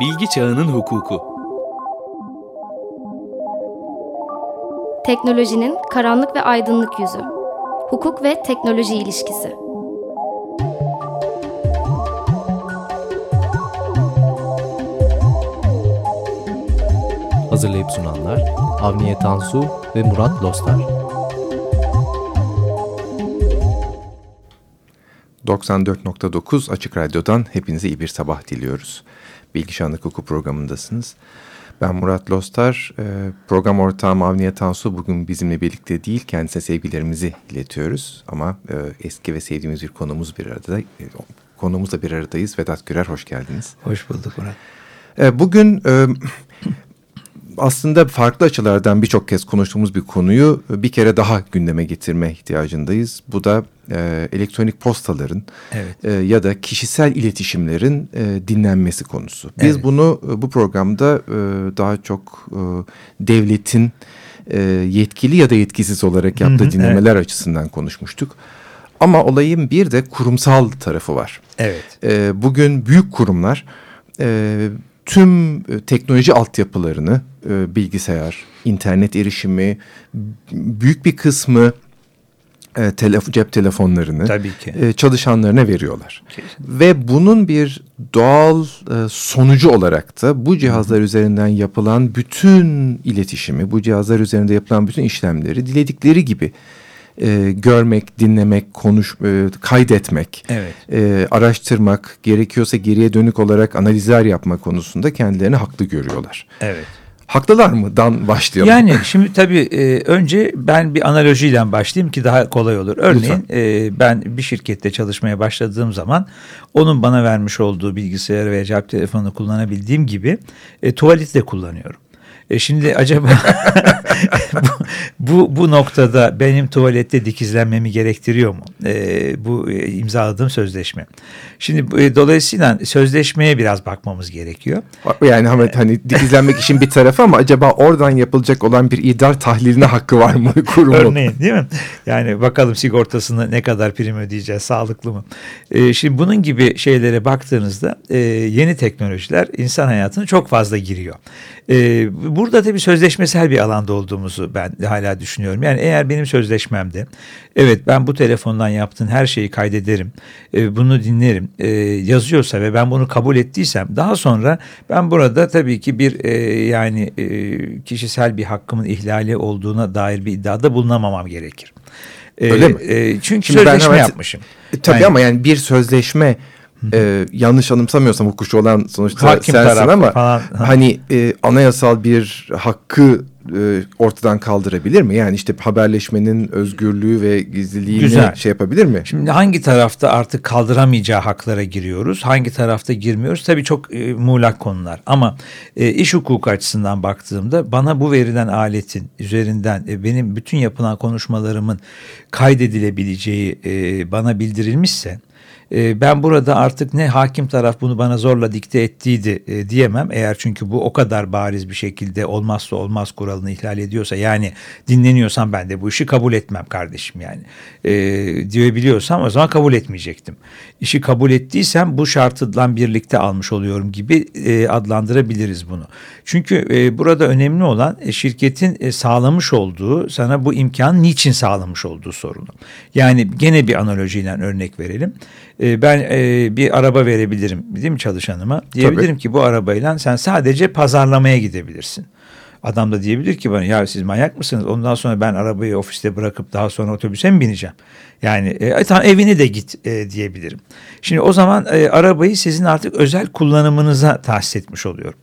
Bilgi Çağının Hukuku Teknolojinin karanlık ve aydınlık yüzü. Hukuk ve teknoloji ilişkisi. Hazırlayıp sunanlar Avniye Tansu ve Murat Lostar. 94.9 Açık Radyo'dan hepinize iyi bir sabah diliyoruz. Bilgişanlık Hukuku programındasınız. Ben Murat Lostar, e, program ortağım Avniye Tansu bugün bizimle birlikte değil, kendisine sevgilerimizi iletiyoruz. Ama e, eski ve sevdiğimiz bir konumuz bir arada, e, konumuzla bir aradayız. Vedat Gürer, hoş geldiniz. Hoş bulduk Murat. Bugün aslında farklı açılardan birçok kez konuştuğumuz bir konuyu bir kere daha gündeme getirme ihtiyacındayız. Bu da e, elektronik postaların evet. e, ya da kişisel iletişimlerin e, dinlenmesi konusu. Biz evet. bunu e, bu programda e, daha çok e, devletin e, yetkili ya da yetkisiz olarak yaptığı dinlemeler evet. açısından konuşmuştuk. Ama olayın bir de kurumsal tarafı var. Evet. E, bugün büyük kurumlar e, tüm e, teknoloji altyapılarını e, bilgisayar, internet erişimi, büyük bir kısmı e, telef cep telefonlarını Tabii ki. E, çalışanlarına veriyorlar. Kesinlikle. Ve bunun bir doğal e, sonucu olarak da bu cihazlar üzerinden yapılan bütün iletişimi, bu cihazlar üzerinde yapılan bütün işlemleri diledikleri gibi e, görmek, dinlemek, konuş, e, kaydetmek, evet. e, araştırmak, gerekiyorsa geriye dönük olarak analizler yapma konusunda kendilerini haklı görüyorlar. Evet. Haklılar mı? Dan başlayalım. Yani şimdi tabii e, önce ben bir analojiyle başlayayım ki daha kolay olur. Örneğin e, ben bir şirkette çalışmaya başladığım zaman onun bana vermiş olduğu bilgisayar veya cep telefonu kullanabildiğim gibi e, tuvaleti de kullanıyorum. E şimdi acaba bu, bu, bu noktada benim tuvalette dikizlenmemi gerektiriyor mu? E, bu e, imzaladığım sözleşme. Şimdi e, dolayısıyla sözleşmeye biraz bakmamız gerekiyor. Yani Ahmet hani dikizlenmek işin bir tarafı ama acaba oradan yapılacak olan bir idrar tahliline hakkı var mı kurumun? Örneğin değil mi? Yani bakalım sigortasını ne kadar prim ödeyeceğiz, sağlıklı mı? E, şimdi bunun gibi şeylere baktığınızda e, yeni teknolojiler insan hayatına çok fazla giriyor. E, burada tabii sözleşmesel bir alanda olduğumuzu ben hala düşünüyorum. Yani eğer benim sözleşmemde evet ben bu telefondan yaptığın her şeyi kaydederim, e, bunu dinlerim e, yazıyorsa ve ben bunu kabul ettiysem daha sonra ben burada tabii ki bir e, yani e, kişisel bir hakkımın ihlali olduğuna dair bir iddiada bulunamamam gerekir. E, Öyle mi? E, çünkü Şimdi sözleşme ben yapmışım. E, tabii yani, ama yani bir sözleşme e, yanlış anımsamıyorsam hukukçu olan sonuçta Hakim sensin ama falan. hani e, anayasal bir hakkı e, ortadan kaldırabilir mi? Yani işte haberleşmenin özgürlüğü ve gizliliğini Güzel. şey yapabilir mi? Şimdi hangi tarafta artık kaldıramayacağı haklara giriyoruz? Hangi tarafta girmiyoruz? Tabii çok e, muğlak konular. Ama e, iş hukuku açısından baktığımda bana bu verilen aletin üzerinden e, benim bütün yapılan konuşmalarımın kaydedilebileceği e, bana bildirilmişse ee, ben burada artık ne hakim taraf bunu bana zorla dikte ettiydi e, diyemem. Eğer çünkü bu o kadar bariz bir şekilde olmazsa olmaz kuralını ihlal ediyorsa yani dinleniyorsam ben de bu işi kabul etmem kardeşim yani. E, diyebiliyorsam o zaman kabul etmeyecektim. İşi kabul ettiysem bu şartla birlikte almış oluyorum gibi e, adlandırabiliriz bunu. Çünkü e, burada önemli olan e, şirketin e, sağlamış olduğu sana bu imkan niçin sağlamış olduğu sorunu. Yani gene bir analojiyle örnek verelim. E, ben e, bir araba verebilirim değil mi çalışanıma? Diyebilirim Tabii. ki bu arabayla sen sadece pazarlamaya gidebilirsin. Adam da diyebilir ki bana ya siz manyak mısınız? Ondan sonra ben arabayı ofiste bırakıp daha sonra otobüse mi bineceğim? Yani e, tamam evine de git e, diyebilirim. Şimdi o zaman e, arabayı sizin artık özel kullanımınıza tahsis etmiş oluyorum.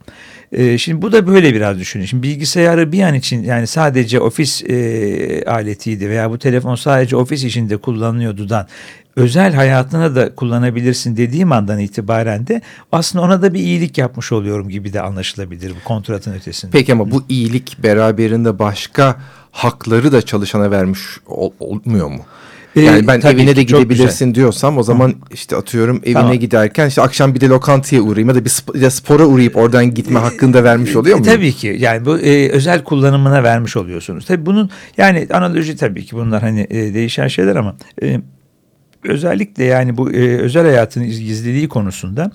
E, şimdi bu da böyle biraz düşünün. Şimdi bilgisayarı bir an için yani sadece ofis e, aletiydi veya bu telefon sadece ofis içinde kullanılıyordudan özel hayatına da kullanabilirsin dediğim andan itibaren de aslında ona da bir iyilik yapmış oluyorum gibi de anlaşılabilir bu kontratın ötesinde. Peki ama bu iyilik beraberinde başka hakları da çalışana vermiş ol, olmuyor mu? Ee, yani ben Tabii evine de gidebilirsin diyorsam o zaman Hı. işte atıyorum evine tamam. giderken işte akşam bir de lokantaya uğrayayım ya da bir spora uğrayıp oradan gitme ee, hakkını da vermiş oluyor mu? Tabii ki yani bu e, özel kullanımına vermiş oluyorsunuz. Tabii bunun yani analoji tabii ki bunlar hani e, değişen şeyler ama e, özellikle yani bu e, özel hayatın gizliliği konusunda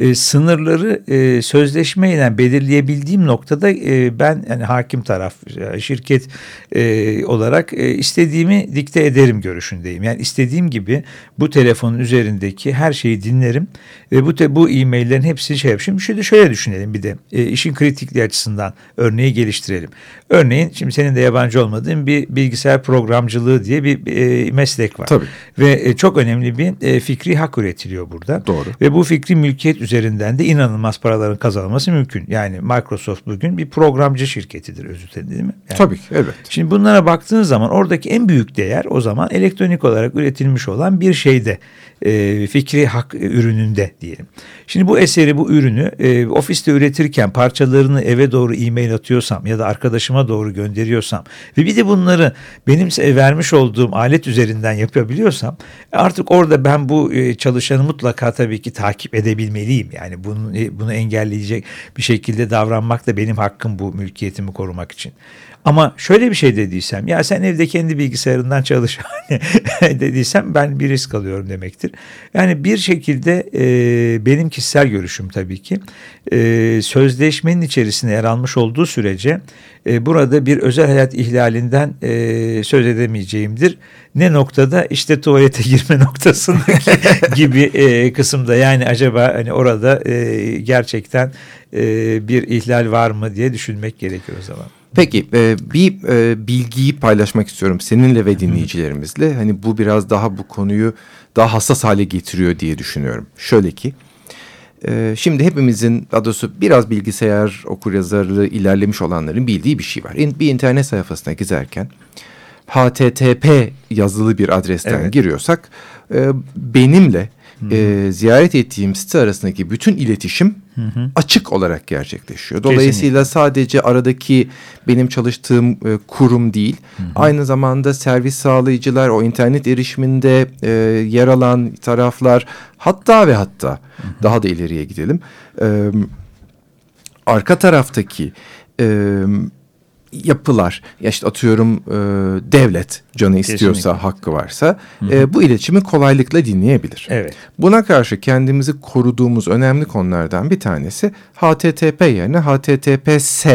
e, sınırları e, sözleşmeyle belirleyebildiğim noktada e, ben yani hakim taraf şirket e, olarak e, istediğimi dikte ederim görüşündeyim. Yani istediğim gibi bu telefonun üzerindeki her şeyi dinlerim ve bu te, bu e-maillerin hepsini şey yapayım. Şimdi şöyle düşünelim bir de e, işin kritikliği açısından örneği geliştirelim. Örneğin şimdi senin de yabancı olmadığın bir bilgisayar programcılığı diye bir e, meslek var. Tabii. Ve e, çok önemli bir e, fikri hak üretiliyor burada. Doğru. Ve bu fikri mülkiyet üzerinden de inanılmaz paraların kazanılması mümkün. Yani Microsoft bugün bir programcı şirketidir özür dilerim değil mi? Yani, Tabii evet. Şimdi bunlara baktığın zaman oradaki en büyük değer o zaman elektronik olarak üretilmiş olan bir şeyde e, fikri hak ürününde diyelim. Şimdi bu eseri bu ürünü e, ofiste üretirken parçalarını eve doğru e-mail atıyorsam ya da arkadaşıma doğru gönderiyorsam ve bir de bunları benim vermiş olduğum alet üzerinden yapabiliyorsam artık orada ben bu e, çalışanı mutlaka tabii ki takip edebilmeliyim. Yani bunu, e, bunu engelleyecek bir şekilde davranmak da benim hakkım bu mülkiyetimi korumak için. Ama şöyle bir şey dediysem ya sen evde kendi bilgisayarından çalış dediysem ben bir risk alıyorum demektir. Yani bir şekilde e, benim kişisel görüşüm tabii ki e, sözleşmenin içerisinde yer almış olduğu sürece e, burada bir özel hayat ihlalinden e, söz edemeyeceğimdir. Ne noktada işte tuvalete girme noktasındaki gibi e, kısımda yani acaba hani orada e, gerçekten e, bir ihlal var mı diye düşünmek gerekiyor o zaman. Peki e, bir e, bilgiyi paylaşmak istiyorum seninle ve dinleyicilerimizle. Hani bu biraz daha bu konuyu daha hassas hale getiriyor diye düşünüyorum. Şöyle ki e, şimdi hepimizin adosu biraz bilgisayar okur yazarlığı ilerlemiş olanların bildiği bir şey var. Bir internet sayfasına gezerken HTTP yazılı bir adresten evet. giriyorsak e, benimle e, ziyaret ettiğim site arasındaki bütün iletişim hı hı. açık olarak gerçekleşiyor. Dolayısıyla Kesinlikle. sadece aradaki benim çalıştığım e, kurum değil, hı hı. aynı zamanda servis sağlayıcılar, o internet erişiminde e, yer alan taraflar, hatta ve hatta hı hı. daha da ileriye gidelim. E, arka taraftaki e, yapılar ya işte atıyorum e, devlet canı istiyorsa Kesinlikle. hakkı varsa E, bu iletişimi kolaylıkla dinleyebilir. Evet. Buna karşı kendimizi koruduğumuz önemli konulardan bir tanesi HTTP yerine HTTPS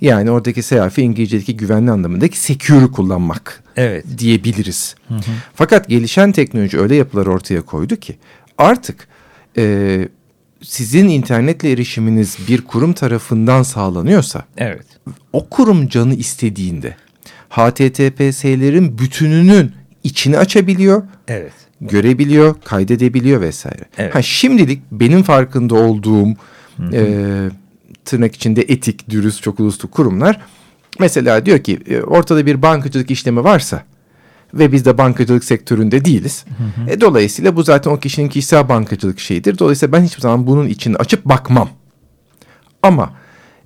yani oradaki S harfi İngilizce'deki güvenli anlamındaki secure kullanmak evet. diyebiliriz. Hı hı. Fakat gelişen teknoloji öyle yapılar ortaya koydu ki artık e, sizin internetle erişiminiz bir kurum tarafından sağlanıyorsa evet. o kurum canı istediğinde HTTPS'lerin bütününün içini açabiliyor. Evet. Görebiliyor, kaydedebiliyor vesaire. Evet. Ha, şimdilik benim farkında olduğum E, tırnak içinde etik, dürüst, çok uluslu kurumlar mesela diyor ki e, ortada bir bankacılık işlemi varsa ve biz de bankacılık sektöründe değiliz. Hı hı. E, dolayısıyla bu zaten o kişinin kişisel bankacılık şeyidir. Dolayısıyla ben hiçbir zaman bunun için açıp bakmam. Ama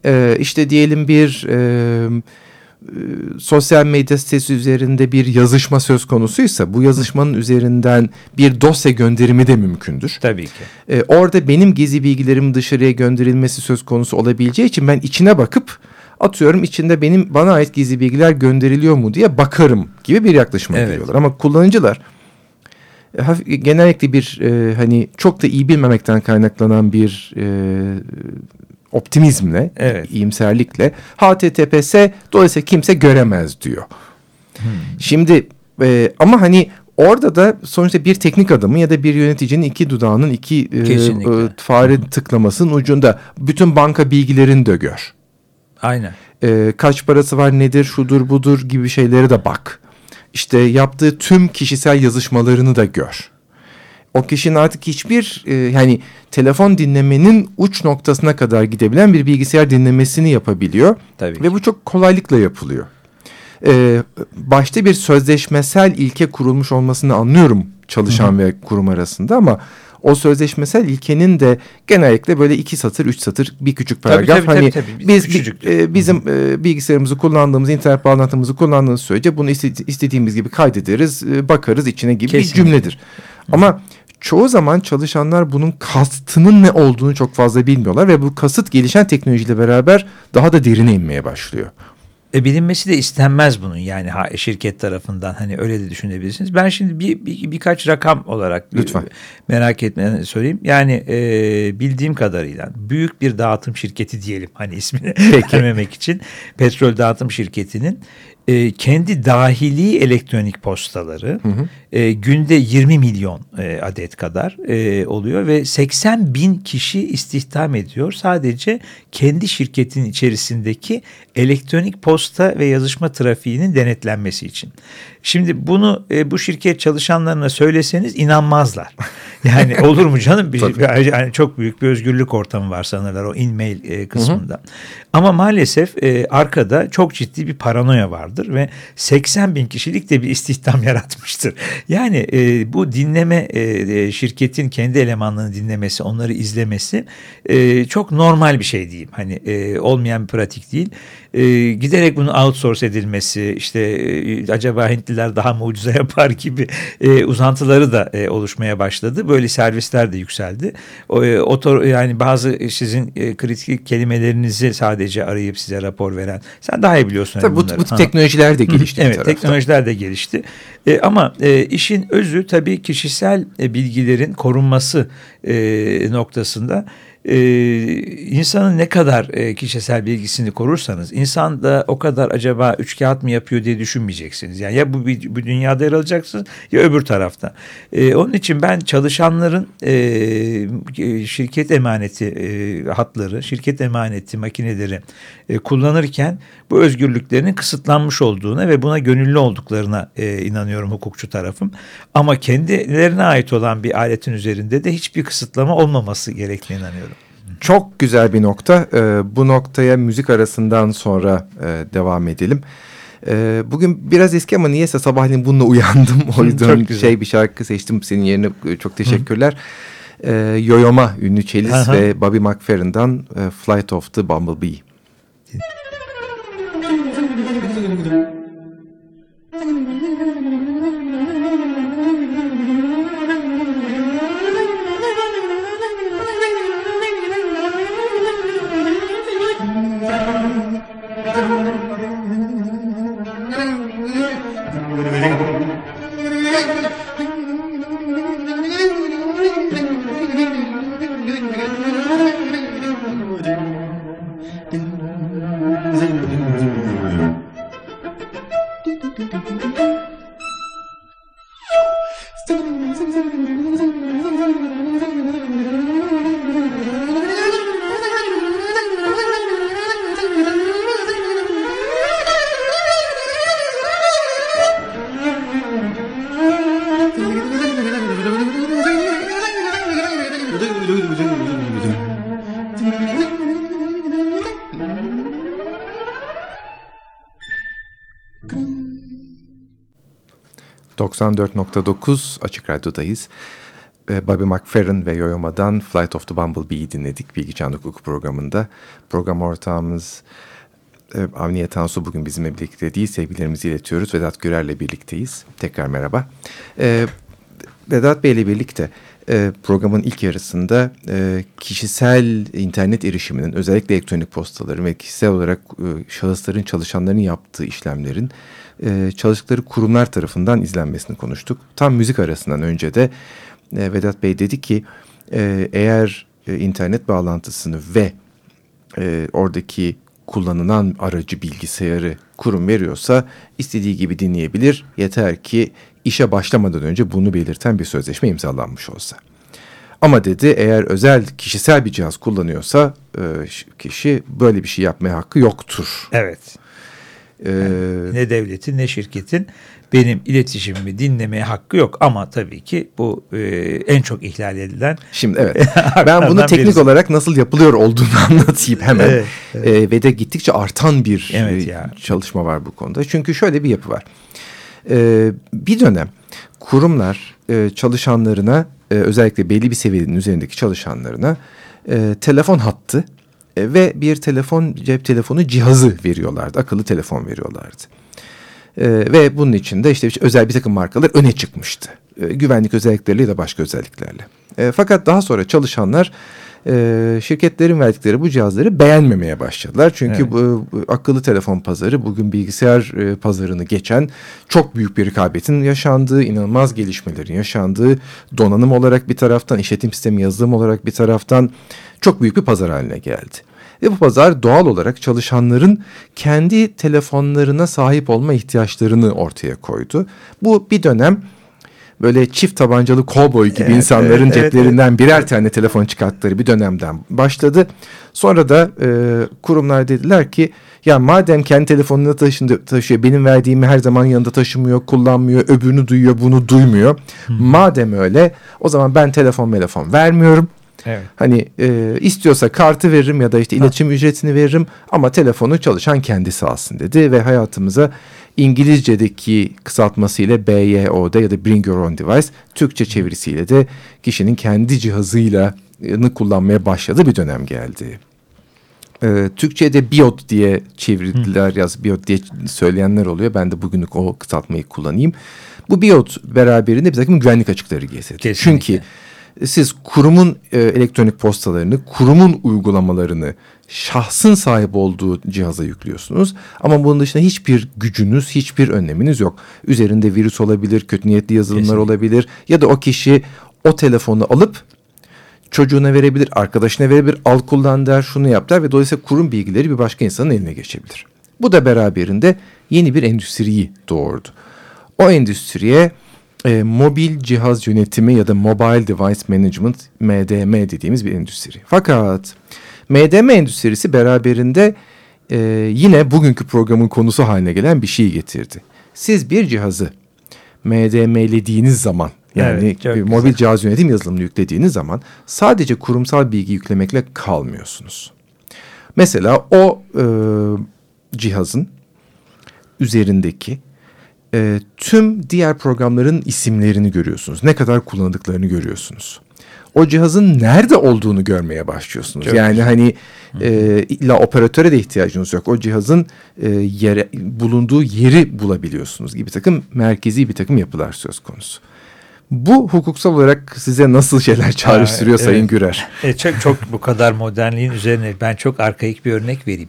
e, işte diyelim bir e, e, sosyal medya sitesi üzerinde bir yazışma söz konusuysa bu yazışmanın üzerinden bir dosya gönderimi de mümkündür. Tabii ki. E, orada benim gizli bilgilerimin dışarıya gönderilmesi söz konusu olabileceği için ben içine bakıp atıyorum içinde benim bana ait gizli bilgiler gönderiliyor mu diye bakarım gibi bir yaklaşıma evet. giriyorlar. Ama kullanıcılar e, genellikle bir e, hani çok da iyi bilmemekten kaynaklanan bir e, optimizmle, evet. iyimserlikle HTTPS dolayısıyla kimse göremez diyor. Hmm. Şimdi e, ama hani orada da sonuçta bir teknik adamı ya da bir yöneticinin iki dudağının iki e, e, fare tıklamasının ucunda bütün banka bilgilerini de gör. Aynen. E, kaç parası var nedir şudur budur gibi şeyleri de bak. İşte yaptığı tüm kişisel yazışmalarını da gör. O kişinin artık hiçbir e, yani telefon dinlemenin uç noktasına kadar gidebilen bir bilgisayar dinlemesini yapabiliyor. Tabii Ve bu çok kolaylıkla yapılıyor. Ee, başta bir sözleşmesel ilke kurulmuş olmasını anlıyorum çalışan Hı-hı. ve kurum arasında ama o sözleşmesel ilkenin de genellikle böyle iki satır, üç satır, bir küçük paragraf. Tabii, tabii, hani tabii, tabii. biz e, bizim e, bilgisayarımızı kullandığımız, internet bağlantımızı kullandığımız sürece bunu istediğimiz gibi kaydederiz, e, bakarız içine gibi Kesinlikle. bir cümledir. Ama çoğu zaman çalışanlar bunun kastının ne olduğunu çok fazla bilmiyorlar ve bu kasıt gelişen teknolojiyle beraber daha da derine inmeye başlıyor. E, bilinmesi de istenmez bunun yani ha, şirket tarafından hani öyle de düşünebilirsiniz. Ben şimdi bir, bir birkaç rakam olarak Lütfen. merak etmeden söyleyeyim. Yani e, bildiğim kadarıyla büyük bir dağıtım şirketi diyelim hani ismini vermemek için petrol dağıtım şirketinin e, kendi dahili elektronik postaları hı hı. E, günde 20 milyon e, adet kadar e, oluyor ve 80 bin kişi istihdam ediyor sadece kendi şirketin içerisindeki elektronik posta ve yazışma trafiğinin denetlenmesi için. Şimdi bunu e, bu şirket çalışanlarına söyleseniz inanmazlar. Yani olur mu canım? Bir, yani çok büyük bir özgürlük ortamı var sanırlar o in-mail e, kısmında. Hı hı. Ama maalesef e, arkada çok ciddi bir paranoya vardır ve 80 bin kişilik de bir istihdam yaratmıştır. Yani e, bu dinleme e, e, şirketin kendi elemanlarını dinlemesi, onları izlemesi e, çok normal bir şey diyeyim. Hani e, olmayan bir pratik değil. E, giderek bunun outsource edilmesi, işte e, acaba Hintliler daha mucize yapar gibi e, uzantıları da e, oluşmaya başladı. Böyle servisler de yükseldi. O, e, otor, yani bazı sizin e, kritik kelimelerinizi sadece arayıp size rapor veren. Sen daha iyi biliyorsun. Tabii bu, bu teknolojiler de gelişti. evet teknolojiler de gelişti. E, ama e, işin özü tabii kişisel e, bilgilerin korunması e, noktasında e, insanın ne kadar e, kişisel bilgisini korursanız insan da o kadar acaba üç kağıt mı yapıyor diye düşünmeyeceksiniz. Yani ya bu, bu dünyada yer alacaksınız ya öbür tarafta. E, onun için ben çalışanların e, şirket emaneti e, hatları, şirket emaneti makineleri e, kullanırken bu özgürlüklerinin kısıtlanmış olduğuna ve buna gönüllü olduklarına e, inanıyorum hukukçu tarafım. Ama kendilerine ait olan bir aletin üzerinde de hiçbir kısıtlama olmaması gerektiğine inanıyorum. Çok güzel bir nokta. Ee, bu noktaya müzik arasından sonra e, devam edelim. Ee, bugün biraz eski ama niyeyse sabahleyin bununla uyandım. O yüzden şey bir şarkı seçtim senin yerine. Ee, çok teşekkürler. Ee, Yoyoma ünlü çelis ve Bobby McFerrin'dan e, Flight of the Bumblebee. 시청률이랑 생산률이랑 생산률 ...94.9 Açık Radyo'dayız. Ee, Bobby McFerrin ve Yoyoma'dan Flight of the Bumblebee'yi dinledik Bilgi Çağ Hukuk programında. Program ortağımız e, Avniye Tansu bugün bizimle birlikte değil. Sevgilerimizi iletiyoruz. Vedat Gürer'le birlikteyiz. Tekrar merhaba. Ee, Vedat Bey'le birlikte e, programın ilk yarısında e, kişisel internet erişiminin özellikle elektronik postaların ve kişisel olarak e, şahısların çalışanların yaptığı işlemlerin çalıştıkları kurumlar tarafından izlenmesini konuştuk. Tam müzik arasından önce de Vedat Bey dedi ki eğer internet bağlantısını ve oradaki kullanılan aracı bilgisayarı kurum veriyorsa istediği gibi dinleyebilir. Yeter ki işe başlamadan önce bunu belirten bir sözleşme imzalanmış olsa. Ama dedi eğer özel kişisel bir cihaz kullanıyorsa e, kişi böyle bir şey yapmaya hakkı yoktur. Evet. Ee, yani ne devletin ne şirketin benim iletişimimi dinlemeye hakkı yok ama tabii ki bu e, en çok ihlal edilen. Şimdi evet ben bunu teknik birisi. olarak nasıl yapılıyor olduğunu anlatayım hemen evet, evet. E, ve de gittikçe artan bir evet ya. çalışma var bu konuda. Çünkü şöyle bir yapı var. E, bir dönem kurumlar e, çalışanlarına e, özellikle belli bir seviyenin üzerindeki çalışanlarına e, telefon hattı e, ve bir telefon cep telefonu cihazı veriyorlardı. Akıllı telefon veriyorlardı. E, ve bunun içinde işte, işte özel bir takım markalar öne çıkmıştı. E, güvenlik özellikleriyle da başka özelliklerle. E, fakat daha sonra çalışanlar e, şirketlerin verdikleri bu cihazları beğenmemeye başladılar. Çünkü evet. bu, bu akıllı telefon pazarı bugün bilgisayar e, pazarını geçen çok büyük bir rekabetin yaşandığı, inanılmaz gelişmelerin yaşandığı donanım olarak bir taraftan, işletim sistemi yazılım olarak bir taraftan çok büyük bir pazar haline geldi. Ve bu pazar doğal olarak çalışanların kendi telefonlarına sahip olma ihtiyaçlarını ortaya koydu. Bu bir dönem böyle çift tabancalı kovboy gibi evet, insanların evet, ceplerinden evet, birer tane telefon çıkarttıkları bir dönemden başladı. Sonra da e, kurumlar dediler ki ya madem kendi telefonunu taşındı, taşıyor benim verdiğimi her zaman yanında taşımıyor, kullanmıyor, öbürünü duyuyor, bunu duymuyor. Hmm. Madem öyle o zaman ben telefon telefon vermiyorum. Evet. Hani e, istiyorsa kartı veririm ya da işte iletişim ha. ücretini veririm ama telefonu çalışan kendisi alsın dedi ve hayatımıza İngilizce'deki kısaltmasıyla BYOD ya da Bring Your Own Device, Türkçe çevirisiyle de kişinin kendi cihazıyla kullanmaya başladığı bir dönem geldi. Ee, Türkçe'de BIOD diye çevirdiler yaz BIOD diye söyleyenler oluyor. Ben de bugünlük o kısaltmayı kullanayım. Bu BIOD beraberinde bir takım güvenlik açıkları getirdi. Çünkü siz kurumun e, elektronik postalarını, kurumun uygulamalarını şahsın sahip olduğu cihaza yüklüyorsunuz. Ama bunun dışında hiçbir gücünüz, hiçbir önleminiz yok. Üzerinde virüs olabilir, kötü niyetli yazılımlar Kesinlikle. olabilir ya da o kişi o telefonu alıp çocuğuna verebilir, arkadaşına verebilir, al kullan der, şunu yap der ve dolayısıyla kurum bilgileri bir başka insanın eline geçebilir. Bu da beraberinde yeni bir endüstriyi doğurdu. O endüstriye e, mobil cihaz yönetimi ya da Mobile Device Management MDM dediğimiz bir endüstri. Fakat MDM endüstrisi beraberinde e, yine bugünkü programın konusu haline gelen bir şey getirdi. Siz bir cihazı MDM'lediğiniz zaman yani evet, mobil güzel. cihaz yönetim yazılımını yüklediğiniz zaman sadece kurumsal bilgi yüklemekle kalmıyorsunuz. Mesela o e, cihazın üzerindeki e, tüm diğer programların isimlerini görüyorsunuz. Ne kadar kullandıklarını görüyorsunuz. O cihazın nerede olduğunu görmeye başlıyorsunuz. Çok yani güzel. hani e, illa operatöre de ihtiyacınız yok. O cihazın e, yere bulunduğu yeri bulabiliyorsunuz gibi takım merkezi bir takım yapılar söz konusu. Bu hukuksal olarak size nasıl şeyler çağrıştırıyor ha, Sayın evet. Gürer? E, çok çok bu kadar modernliğin üzerine ben çok arkaik bir örnek vereyim.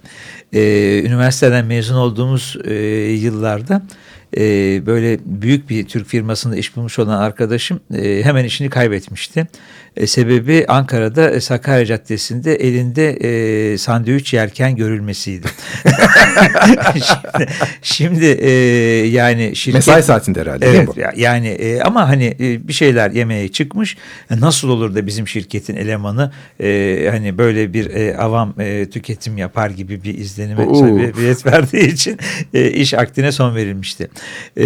Ee, üniversiteden mezun olduğumuz e, yıllarda e, böyle büyük bir Türk firmasında iş bulmuş olan arkadaşım e, hemen işini kaybetmişti. E, sebebi Ankara'da e, Sakarya Caddesi'nde elinde e, sandviç yerken görülmesiydi. şimdi şimdi e, yani şirket... Mesai saatinde herhalde evet, değil mi bu? Yani e, ama hani e, bir şeyler yemeye çıkmış. E, nasıl olur da bizim şirketin elemanı e, hani böyle bir e, avam e, tüketim yapar gibi bir izlenime sebebiyet verdiği için e, iş akdine son verilmişti. E,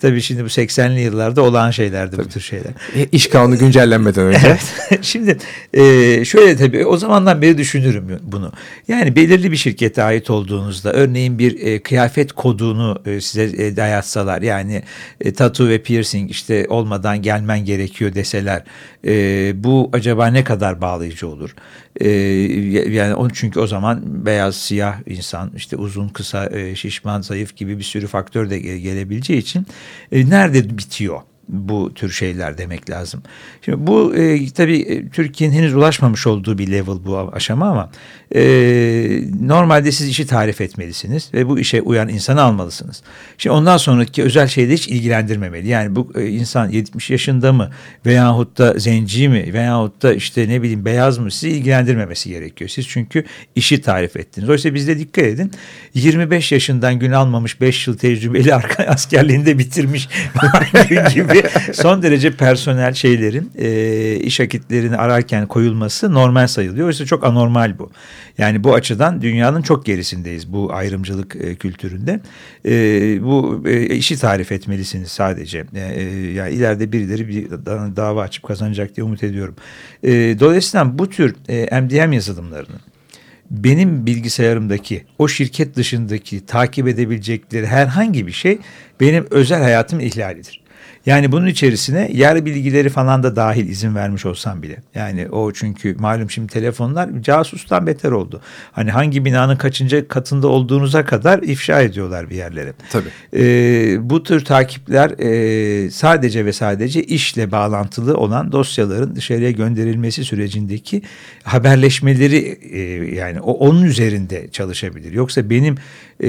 tabii şimdi bu 80'li yıllarda olan şeylerdi tabii. bu tür şeyler. E, iş kanunu güncellenmeden önce. Şimdi e, şöyle tabii o zamandan beri düşünürüm bunu. Yani belirli bir şirkete ait olduğunuzda örneğin bir e, kıyafet kodunu e, size e, dayatsalar yani e, tatu ve piercing işte olmadan gelmen gerekiyor deseler e, bu acaba ne kadar bağlayıcı olur? E, yani onun çünkü o zaman beyaz siyah insan işte uzun kısa e, şişman zayıf gibi bir sürü faktör de gelebileceği için e, nerede bitiyor? Bu tür şeyler demek lazım. Şimdi bu e, tabii e, Türkiye'nin henüz ulaşmamış olduğu bir level bu aşama ama e, normalde siz işi tarif etmelisiniz ve bu işe uyan insanı almalısınız. Şimdi ondan sonraki özel şeyde hiç ilgilendirmemeli. Yani bu e, insan 70 yaşında mı veyahut da zenci mi veyahut da işte ne bileyim beyaz mı sizi ilgilendirmemesi gerekiyor. Siz çünkü işi tarif ettiniz. Oysa bizde dikkat edin 25 yaşından gün almamış 5 yıl tecrübeli askerliğinde bitirmiş gibi son derece personel şeylerin e, iş akitlerini ararken koyulması normal sayılıyor. Oysa çok anormal bu. Yani bu açıdan dünyanın çok gerisindeyiz bu ayrımcılık e, kültüründe. E, bu e, işi tarif etmelisiniz sadece. E, e yani ileride birileri bir dava açıp kazanacak diye umut ediyorum. E, dolayısıyla bu tür e, MDM yazılımlarının benim bilgisayarımdaki o şirket dışındaki takip edebilecekleri herhangi bir şey benim özel hayatım ihlalidir. Yani bunun içerisine yer bilgileri falan da dahil izin vermiş olsam bile. Yani o çünkü malum şimdi telefonlar casustan beter oldu. Hani hangi binanın kaçıncı katında olduğunuza kadar ifşa ediyorlar bir yerlere. Tabii. Ee, bu tür takipler e, sadece ve sadece işle bağlantılı olan dosyaların dışarıya gönderilmesi sürecindeki haberleşmeleri e, yani o onun üzerinde çalışabilir. Yoksa benim e,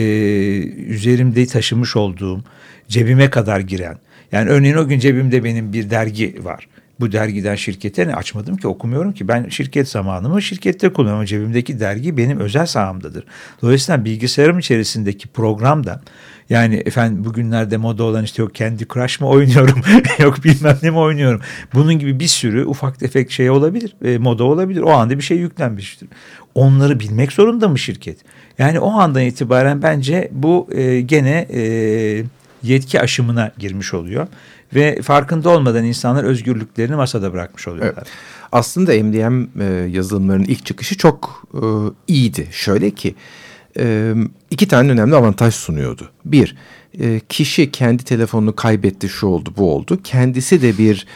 üzerimde taşımış olduğum cebime kadar giren yani örneğin o gün cebimde benim bir dergi var. Bu dergiden şirkete ne açmadım ki okumuyorum ki. Ben şirket zamanımı şirkette kullanıyorum. Cebimdeki dergi benim özel sahamdadır. Dolayısıyla bilgisayarım içerisindeki program da yani efendim bugünlerde moda olan işte yok kendi Crush mı oynuyorum yok bilmem ne mi oynuyorum. Bunun gibi bir sürü ufak tefek şey olabilir. E, moda olabilir. O anda bir şey yüklenmiştir. Onları bilmek zorunda mı şirket? Yani o andan itibaren bence bu e, gene e, yetki aşımına girmiş oluyor. Ve farkında olmadan insanlar özgürlüklerini masada bırakmış oluyorlar. Evet. Aslında MDM e, yazılımlarının ilk çıkışı çok e, iyiydi. Şöyle ki e, iki tane önemli avantaj sunuyordu. Bir, kişi kendi telefonunu kaybetti, şu oldu, bu oldu. Kendisi de bir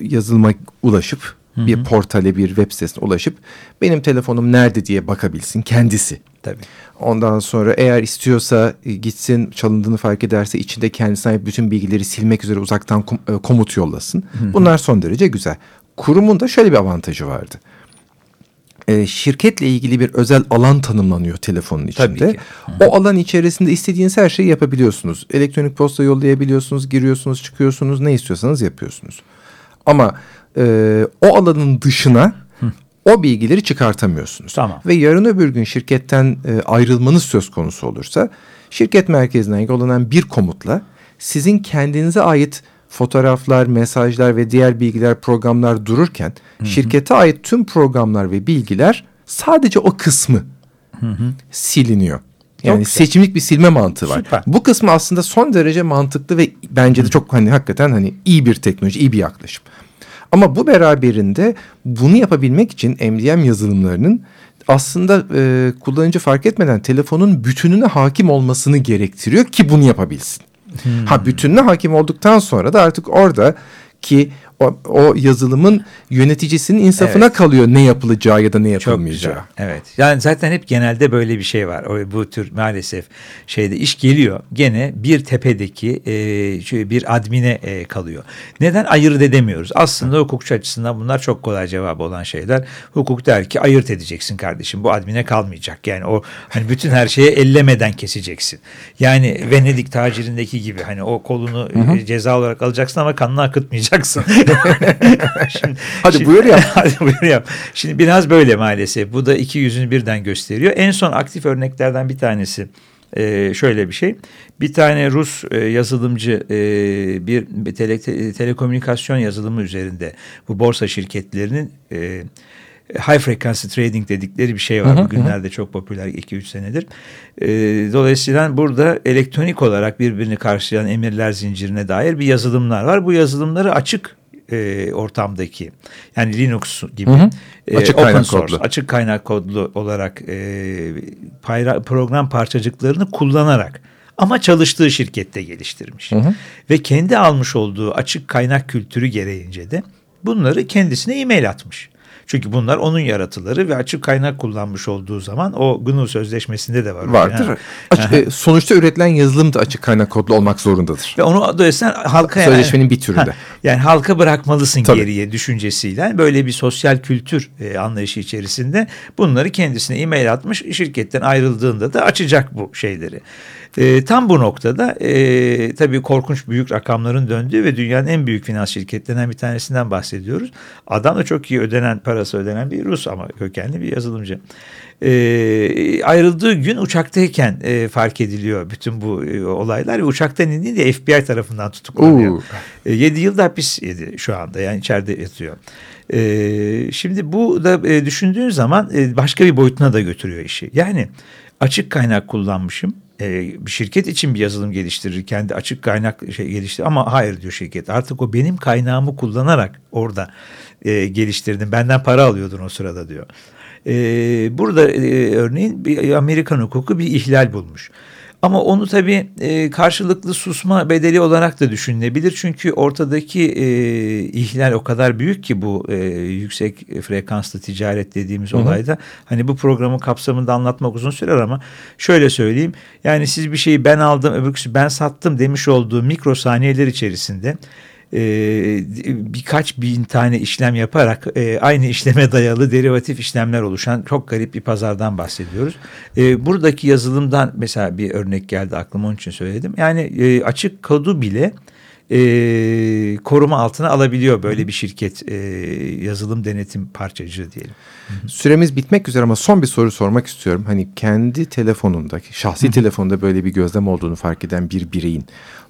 yazılıma ulaşıp bir portale, bir web sitesine ulaşıp benim telefonum nerede diye bakabilsin kendisi. Tabii. Ondan sonra eğer istiyorsa e, gitsin çalındığını fark ederse içinde kendisine ait bütün bilgileri silmek üzere uzaktan kom e, komut yollasın. Bunlar son derece güzel. Kurumun da şöyle bir avantajı vardı. E, şirketle ilgili bir özel alan tanımlanıyor telefonun içinde. Tabii ki. O alan içerisinde istediğiniz her şeyi yapabiliyorsunuz. Elektronik posta yollayabiliyorsunuz, giriyorsunuz, çıkıyorsunuz, ne istiyorsanız yapıyorsunuz. Ama e, o alanın dışına o bilgileri çıkartamıyorsunuz. Tamam. Ve yarın öbür gün şirketten e, ayrılmanız söz konusu olursa şirket merkezinden yollanan bir komutla sizin kendinize ait fotoğraflar, mesajlar ve diğer bilgiler, programlar dururken hı hı. şirkete ait tüm programlar ve bilgiler sadece o kısmı hı hı. siliniyor. Yani çok seçimlik bir silme mantığı var. Süper. Bu kısmı aslında son derece mantıklı ve bence de çok hani hakikaten hani iyi bir teknoloji, iyi bir yaklaşım. Ama bu beraberinde bunu yapabilmek için MDM yazılımlarının aslında e, kullanıcı fark etmeden telefonun bütününe hakim olmasını gerektiriyor ki bunu yapabilsin. Hmm. Ha bütününe hakim olduktan sonra da artık orada ki o, o yazılımın yöneticisinin insafına evet. kalıyor ne yapılacağı ya da ne yapılmayacağı. Çok güzel. Evet. Yani zaten hep genelde böyle bir şey var. O, bu tür maalesef şeyde iş geliyor. Gene bir tepedeki e, bir admine e, kalıyor. Neden ayırt edemiyoruz? Aslında Hı. hukukçu açısından bunlar çok kolay cevap olan şeyler. Hukuk der ki ayırt edeceksin kardeşim. Bu admine kalmayacak. Yani o hani bütün her şeyi ellemeden keseceksin. Yani Venedik tacirindeki gibi hani o kolunu Hı -hı. ceza olarak alacaksın ama kanını akıtmayacaksın. şimdi, hadi şimdi, buyur yap. hadi buyur yap. Şimdi biraz böyle maalesef. Bu da iki yüzünü birden gösteriyor. En son aktif örneklerden bir tanesi e, şöyle bir şey. Bir tane Rus e, yazılımcı e, bir tele, te, telekomünikasyon yazılımı üzerinde bu borsa şirketlerinin e, high frequency trading dedikleri bir şey var. Hı hı, Bugünlerde hı. çok popüler 2-3 senedir. E, dolayısıyla burada elektronik olarak birbirini karşılayan emirler zincirine dair bir yazılımlar var. Bu yazılımları açık e, ortamdaki yani Linux gibi hı hı. E, açık open kaynak source, kodlu. açık kaynak kodlu olarak e, payra, program parçacıklarını kullanarak ama çalıştığı şirkette geliştirmiş. Hı hı. Ve kendi almış olduğu açık kaynak kültürü gereğince de bunları kendisine e-mail atmış. Çünkü bunlar onun yaratıları ve açık kaynak kullanmış olduğu zaman o GNU sözleşmesinde de var. Vardır. Yani. Açık, e, sonuçta üretilen yazılım da açık kaynak kodlu olmak zorundadır. Ve onu dolayısıyla halka sözleşmenin yani, bir türünde. Ha, yani halka bırakmalısın Tabii. geriye düşüncesiyle böyle bir sosyal kültür e, anlayışı içerisinde bunları kendisine e-mail atmış. Şirketten ayrıldığında da açacak bu şeyleri. E, tam bu noktada e, tabii korkunç büyük rakamların döndüğü ve dünyanın en büyük finans şirketlerinden bir tanesinden bahsediyoruz. Adam da çok iyi ödenen parası ödenen bir Rus ama kökenli bir yazılımcı. E, ayrıldığı gün uçaktayken e, fark ediliyor bütün bu e, olaylar ve uçaktan indiğinde FBI tarafından tutuklanıyor. E, 7 yılda hapis yedi şu anda yani içeride yatıyor. E, şimdi bu da e, düşündüğün zaman e, başka bir boyutuna da götürüyor işi. Yani açık kaynak kullanmışım e, bir şirket için bir yazılım geliştirir, kendi açık kaynak şey geliştirir ama hayır diyor şirket. Artık o benim kaynağımı kullanarak orada e, geliştirdim. Benden para alıyordun o sırada diyor. E, burada e, örneğin bir Amerikan hukuku bir ihlal bulmuş. Ama onu tabii e, karşılıklı susma bedeli olarak da düşünülebilir. Çünkü ortadaki e, ihlal o kadar büyük ki bu e, yüksek frekanslı ticaret dediğimiz Hı -hı. olayda. Hani bu programın kapsamında anlatmak uzun sürer ama şöyle söyleyeyim. Yani siz bir şeyi ben aldım öbürküsü ben sattım demiş olduğu mikrosaniyeler içerisinde e, birkaç bin tane işlem yaparak e, aynı işleme dayalı derivatif işlemler oluşan çok garip bir pazardan bahsediyoruz. E, buradaki yazılımdan mesela bir örnek geldi aklıma onun için söyledim. Yani e, açık kodu bile e, koruma altına alabiliyor böyle bir şirket e, yazılım denetim parçacığı diyelim. Süremiz bitmek üzere ama son bir soru sormak istiyorum. Hani kendi telefonundaki şahsi telefonda böyle bir gözlem olduğunu fark eden bir bireyin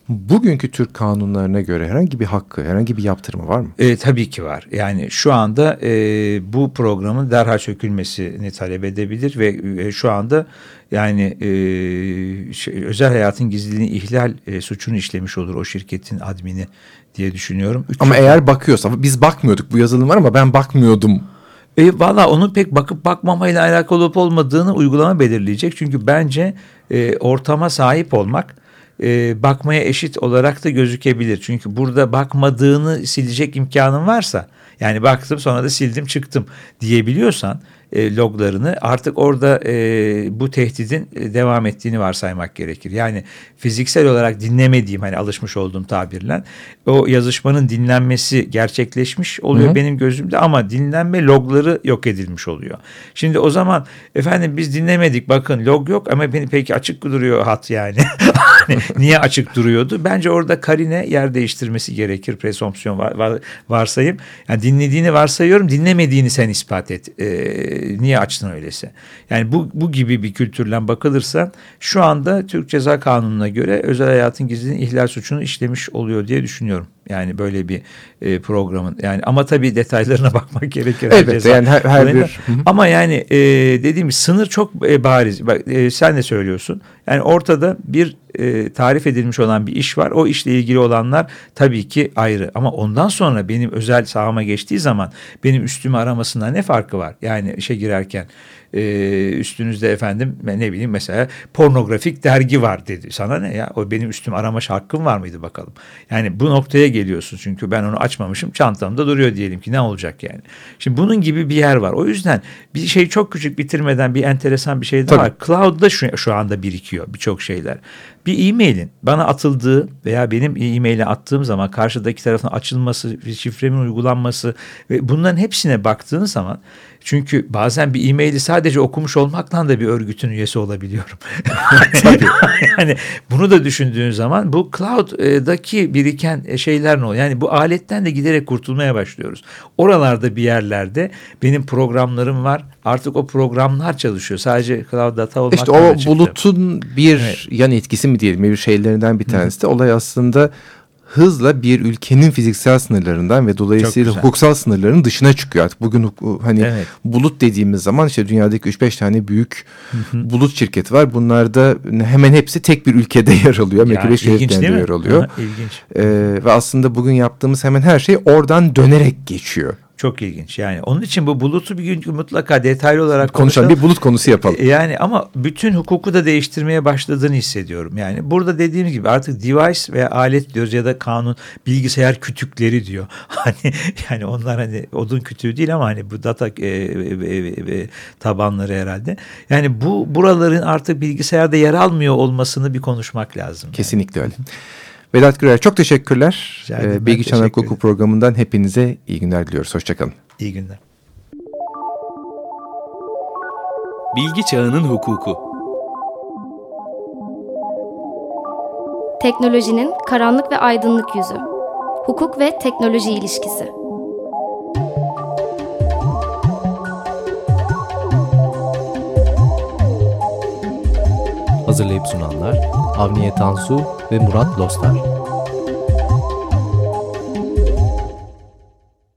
bugünkü Türk kanunlarına göre herhangi bir hakkı, herhangi bir yaptırımı var mı? E, tabii ki var. Yani şu anda e, bu programın derhal çökülmesini talep edebilir ve e, şu anda yani e, şey, özel hayatın gizliliğini ihlal e, suçunu işlemiş olur o şirketin admini diye düşünüyorum. Üç ama eğer bakıyorsa biz bakmıyorduk bu yazılım var ama ben bakmıyordum e, Valla onun pek bakıp bakmamayla alakalı olup olmadığını uygulama belirleyecek. Çünkü bence e, ortama sahip olmak e, bakmaya eşit olarak da gözükebilir. Çünkü burada bakmadığını silecek imkanın varsa yani baktım sonra da sildim çıktım diyebiliyorsan e, loglarını artık orada e, bu tehdidin e, devam ettiğini varsaymak gerekir. Yani fiziksel olarak dinlemediğim hani alışmış olduğum tabirle o yazışmanın dinlenmesi gerçekleşmiş oluyor Hı -hı. benim gözümde ama dinlenme logları yok edilmiş oluyor. Şimdi o zaman efendim biz dinlemedik bakın log yok ama beni peki açık duruyor hat yani. Niye açık duruyordu? Bence orada karine yer değiştirmesi gerekir. Presompsiyon var, var, varsayım. Yani dinlediğini varsayıyorum. Dinlemediğini sen ispat et. Ee, niye açtın öyleyse? Yani bu, bu gibi bir kültürle bakılırsa şu anda Türk Ceza Kanunu'na göre özel hayatın gizliliğinin ihlal suçunu işlemiş oluyor diye düşünüyorum. Yani böyle bir e, programın yani ama tabii detaylarına bakmak gerekir. Evet yani her, her bir. Ama yani e, dediğim sınır çok e, bariz. Bak e, sen de söylüyorsun. Yani ortada bir e, tarif edilmiş olan bir iş var. O işle ilgili olanlar tabii ki ayrı. Ama ondan sonra benim özel sahama geçtiği zaman benim üstümü aramasında ne farkı var? Yani işe girerken e, üstünüzde efendim ne bileyim mesela pornografik dergi var dedi. Sana ne ya? O benim üstüm arama hakkım var mıydı bakalım. Yani bu noktaya geliyorsun çünkü ben onu açmamışım çantamda duruyor diyelim ki ne olacak yani. Şimdi bunun gibi bir yer var. O yüzden bir şey çok küçük bitirmeden bir enteresan bir şey daha Tabii. Cloud'da şu, şu anda birikiyor birçok şeyler. Bir e-mailin bana atıldığı veya benim e-maile attığım zaman karşıdaki tarafın açılması, şifremin uygulanması ve bunların hepsine baktığınız zaman çünkü bazen bir e-maili sadece okumuş olmaktan da bir örgütün üyesi olabiliyorum. Tabii. yani bunu da düşündüğün zaman bu cloud'daki biriken şeyler ne oluyor? Yani bu aletten de giderek kurtulmaya başlıyoruz. Oralarda bir yerlerde benim programlarım var. Artık o programlar çalışıyor. Sadece cloud data olmaktan İşte o bulutun bir evet. yan etkisi mi diyelim bir şeylerinden bir tanesi de olay aslında hızla bir ülkenin fiziksel sınırlarından ve dolayısıyla hukuksal sınırların dışına çıkıyor artık. Bugün hani evet. bulut dediğimiz zaman işte dünyadaki 3-5 tane büyük bulut şirketi var. Bunlarda hemen hepsi tek bir ülkede yer alıyor. Amerika Birleşik Devletleri'nde yer alıyor. Ha, ilginç. Ee, ve aslında bugün yaptığımız hemen her şey oradan dönerek geçiyor. Çok ilginç yani. Onun için bu bulutu bir gün mutlaka detaylı olarak konuşalım. bir bulut konusu yapalım. E, yani ama bütün hukuku da değiştirmeye başladığını hissediyorum. Yani burada dediğimiz gibi artık device veya alet diyoruz ya da kanun bilgisayar kütükleri diyor. Hani yani onlar hani odun kütüğü değil ama hani bu data e, e, e, tabanları herhalde. Yani bu buraların artık bilgisayarda yer almıyor olmasını bir konuşmak lazım. Kesinlikle yani. öyle. Vedat Gürer çok teşekkürler. Ee, Bilgi Çanağı Hukuku programından hepinize iyi günler diliyoruz. Hoşçakalın. İyi günler. Bilgi Çağının Hukuku Teknolojinin karanlık ve aydınlık yüzü. Hukuk ve teknoloji ilişkisi. Hazırlayıp sunanlar Avniye Tansu ve Murat Lostar.